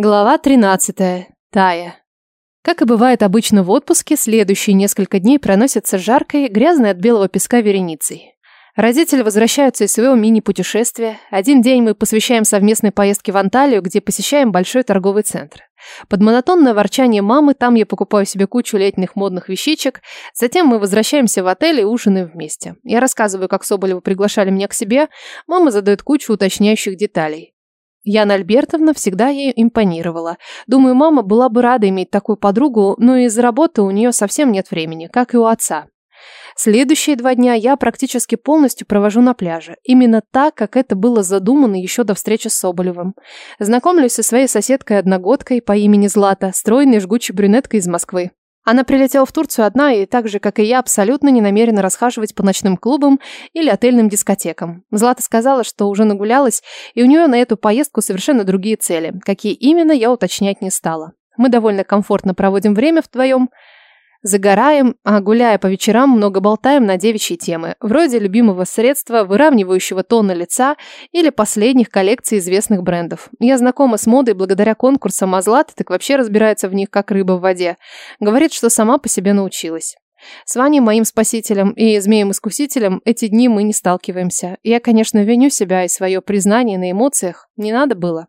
Глава 13. Тая. Как и бывает обычно в отпуске, следующие несколько дней проносятся жаркой, грязной от белого песка вереницей. Родители возвращаются из своего мини-путешествия. Один день мы посвящаем совместной поездке в Анталию, где посещаем большой торговый центр. Под монотонное ворчание мамы там я покупаю себе кучу летних модных вещичек. Затем мы возвращаемся в отель и ужинаем вместе. Я рассказываю, как Соболева приглашали меня к себе. Мама задает кучу уточняющих деталей. Яна Альбертовна всегда ей импонировала. Думаю, мама была бы рада иметь такую подругу, но из-за работы у нее совсем нет времени, как и у отца. Следующие два дня я практически полностью провожу на пляже. Именно так, как это было задумано еще до встречи с Соболевым. Знакомлюсь со своей соседкой-одногодкой по имени Злата, стройной жгучей брюнеткой из Москвы. Она прилетела в Турцию одна и так же, как и я, абсолютно не намерена расхаживать по ночным клубам или отельным дискотекам. Злата сказала, что уже нагулялась, и у нее на эту поездку совершенно другие цели. Какие именно, я уточнять не стала. Мы довольно комфортно проводим время вдвоем, Загораем, а гуляя по вечерам, много болтаем на девичьи темы, вроде любимого средства, выравнивающего тон лица или последних коллекций известных брендов. Я знакома с модой благодаря конкурсам, а так вообще разбирается в них, как рыба в воде. Говорит, что сама по себе научилась. С Ваней, моим спасителем и змеем-искусителем, эти дни мы не сталкиваемся. Я, конечно, виню себя и свое признание на эмоциях. Не надо было.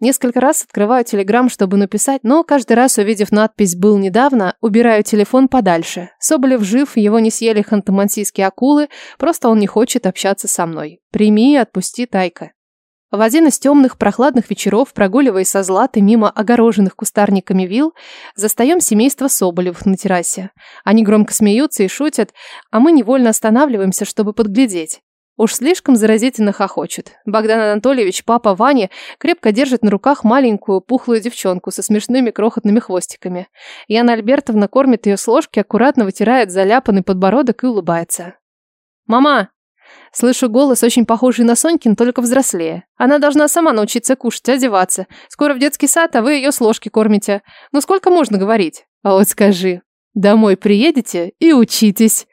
Несколько раз открываю телеграм, чтобы написать, но каждый раз, увидев надпись «Был недавно», убираю телефон подальше. Соболев жив, его не съели хантамансийские акулы, просто он не хочет общаться со мной. Прими и отпусти, Тайка. В один из темных прохладных вечеров, прогуливаясь со Златой мимо огороженных кустарниками вил, застаем семейство Соболевых на террасе. Они громко смеются и шутят, а мы невольно останавливаемся, чтобы подглядеть. Уж слишком заразительно хохочет. Богдан Анатольевич, папа Вани, крепко держит на руках маленькую пухлую девчонку со смешными крохотными хвостиками. Яна Альбертовна кормит ее с ложки, аккуратно вытирает заляпанный подбородок и улыбается. «Мама, Слышу голос, очень похожий на Сонькин, только взрослее. Она должна сама научиться кушать, одеваться. Скоро в детский сад, а вы ее с ложки кормите. Ну сколько можно говорить? А вот скажи, домой приедете и учитесь.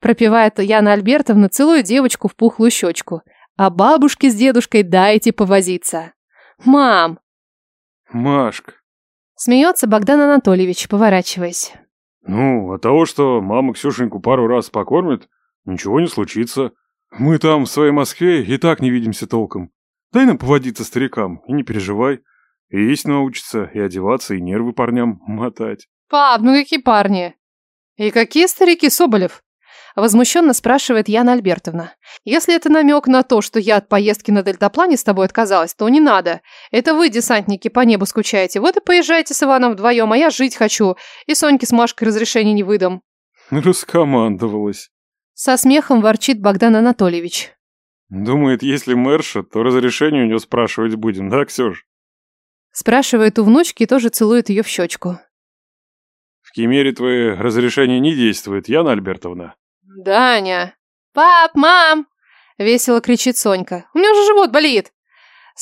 Пропевает Яна Альбертовна, целуя девочку в пухлую щечку. А бабушке с дедушкой дайте повозиться. Мам! Машка. Смеется Богдан Анатольевич, поворачиваясь. Ну, от того, что мама Ксюшеньку пару раз покормит, ничего не случится. Мы там, в своей Москве, и так не видимся толком. Дай нам поводиться старикам, и не переживай. И есть научиться, и одеваться, и нервы парням мотать. Пап, ну какие парни? И какие старики, Соболев? Возмущенно спрашивает Яна Альбертовна. Если это намек на то, что я от поездки на дельтаплане с тобой отказалась, то не надо. Это вы, десантники, по небу скучаете. Вот и поезжайте с Иваном вдвоем, а я жить хочу. И Соньке с Машкой разрешения не выдам. Раскомандовалась. Со смехом ворчит Богдан Анатольевич. Думает, если мэрша, то разрешение у нее спрашивать будем, да, Ксюш? Спрашивает у внучки и тоже целует ее в щечку. В Кемере твое разрешение не действует, Яна Альбертовна. Даня. Пап, мам! Весело кричит Сонька. У меня уже живот болит.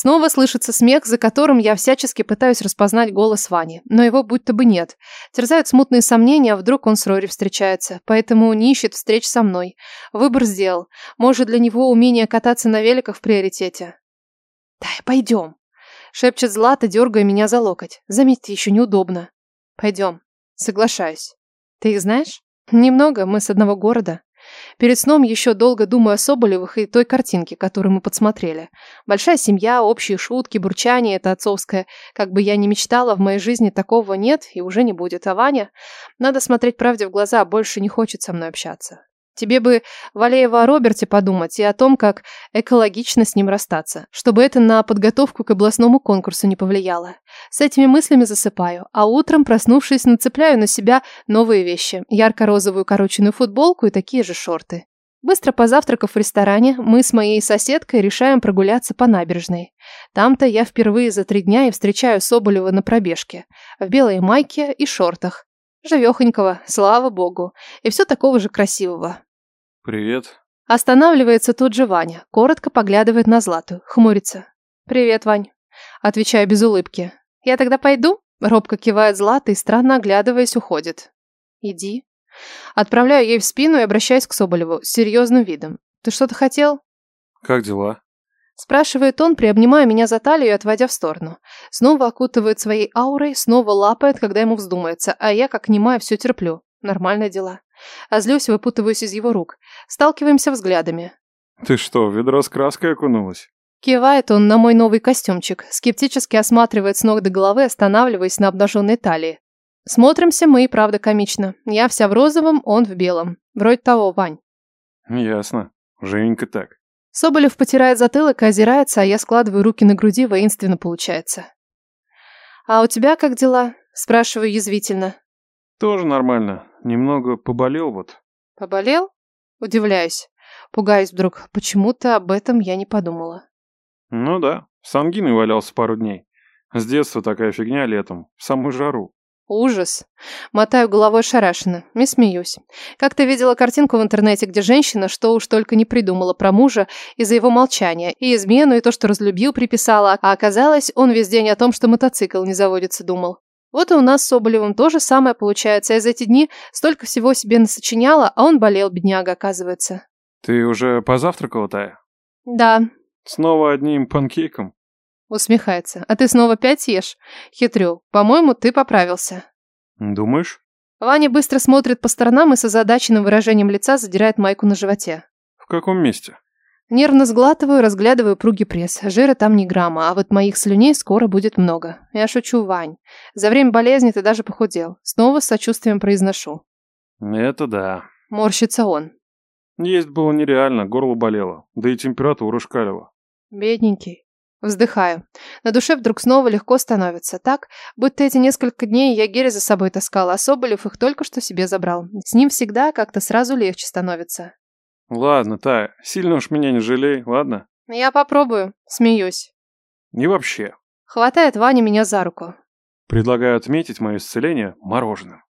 Снова слышится смех, за которым я всячески пытаюсь распознать голос Вани, но его будто бы нет. Терзают смутные сомнения, а вдруг он с Рори встречается, поэтому не ищет встреч со мной. Выбор сделал. Может, для него умение кататься на великах в приоритете. «Дай, пойдем», — шепчет Злата, дергая меня за локоть. Заметьте, еще неудобно. «Пойдем». Соглашаюсь. «Ты их знаешь?» «Немного, мы с одного города». Перед сном еще долго думаю о Соболевых и той картинке, которую мы подсмотрели. Большая семья, общие шутки, бурчание – это отцовское. Как бы я ни мечтала, в моей жизни такого нет и уже не будет. А Ваня? Надо смотреть правде в глаза, больше не хочет со мной общаться. Тебе бы Валеева о Роберте подумать и о том, как экологично с ним расстаться, чтобы это на подготовку к областному конкурсу не повлияло. С этими мыслями засыпаю, а утром, проснувшись, нацепляю на себя новые вещи. Ярко-розовую короченную футболку и такие же шорты. Быстро позавтракав в ресторане, мы с моей соседкой решаем прогуляться по набережной. Там-то я впервые за три дня и встречаю Соболева на пробежке. В белой майке и шортах. Живехонького, слава богу. И все такого же красивого. Привет. Останавливается тут же Ваня, коротко поглядывает на Злату, хмурится. Привет, Вань. Отвечаю без улыбки. Я тогда пойду? Робко кивает Злата и странно оглядываясь уходит. Иди. Отправляю ей в спину и обращаюсь к Соболеву с серьезным видом. Ты что-то хотел? Как дела? Спрашивает он, приобнимая меня за талию и отводя в сторону. Снова окутывает своей аурой, снова лапает, когда ему вздумается, а я, как немая, все терплю. Нормальные дела. А злюсь, выпутываюсь из его рук. Сталкиваемся взглядами. Ты что, в ведро с краской окунулась? Кивает он на мой новый костюмчик, скептически осматривает с ног до головы, останавливаясь на обнаженной талии. Смотримся мы и правда комично. Я вся в розовом, он в белом. Вроде того, Вань. Ясно. Женька так. Соболев потирает затылок и озирается, а я складываю руки на груди, воинственно получается. «А у тебя как дела?» – спрашиваю язвительно. Тоже нормально. Немного поболел вот. «Поболел?» Удивляюсь. Пугаюсь вдруг. Почему-то об этом я не подумала. Ну да, с ангиной валялся пару дней. С детства такая фигня летом, в самую жару. Ужас. Мотаю головой шарашенно и смеюсь. Как-то видела картинку в интернете, где женщина, что уж только не придумала про мужа из-за его молчания, и измену, и то, что разлюбил, приписала, а оказалось, он весь день о том, что мотоцикл не заводится, думал. Вот и у нас с Соболевым то же самое получается. Я за эти дни столько всего себе насочиняла, а он болел, бедняга, оказывается. Ты уже позавтракала, Тая? Да. Снова одним панкейком? Усмехается. А ты снова пять ешь? Хитрю. По-моему, ты поправился. Думаешь? Ваня быстро смотрит по сторонам и с озадаченным выражением лица задирает майку на животе. В каком месте? Нервно сглатываю, разглядываю пруги пресс. Жира там ни грамма, а вот моих слюней скоро будет много. Я шучу, Вань. За время болезни ты даже похудел. Снова с сочувствием произношу. Это да. Морщится он. Есть было нереально, горло болело. Да и температура шкалила. Бедненький. Вздыхаю. На душе вдруг снова легко становится. Так, будто эти несколько дней я Гере за собой таскала, а Соболев их только что себе забрал. С ним всегда как-то сразу легче становится. Ладно, Тая, сильно уж меня не жалей, ладно? Я попробую. Смеюсь. И вообще. Хватает Ваня меня за руку. Предлагаю отметить мое исцеление мороженым.